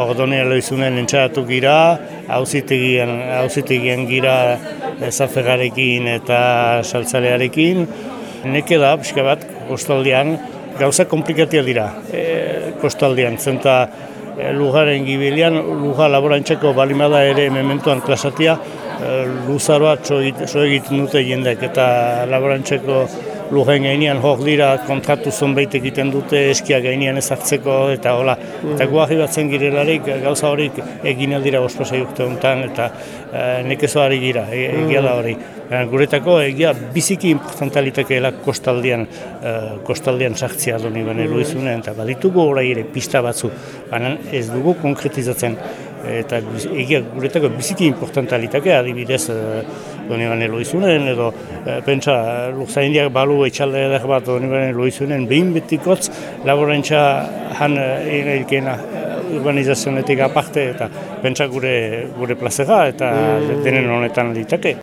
Ordonea loizunen entxaratu gira, hauzitegian, hauzitegian gira zafegarekin eta saltzalearekin. Neke da, pixka bat, kostaldean, gauza komplikatia dira. E, kostaldean, zenta e, lujaren gibilian, luja laborantxeko balimada ere mementuan klasatia, e, luzaroa txo egiten dute jendek eta laborantxeko lujen gainean hor dira kontratu zonbait egiten dute eskia gainean ezartzeko eta hola. Eta guahi batzen girelarik gauza horik egin aldira ospasa jukte honetan eta e, nekezoari gira, e, egia da hori. E, guretako egia biziki importantalitakeela kostaldean, e, kostaldean sartzea doni bane luizunen eta baditugu horai ere pista batzu, baina ez dugu konkretizatzen eta egia guretako biziki importanta litake adibidez e, doni bane loizunen edo e, pentsa lukzaindiak balu etxalde bat doni bane loizunen behin betikotz laborantza han egeikena urbanizazionetik aparte eta pentsa gure gure plazera eta denen honetan litake.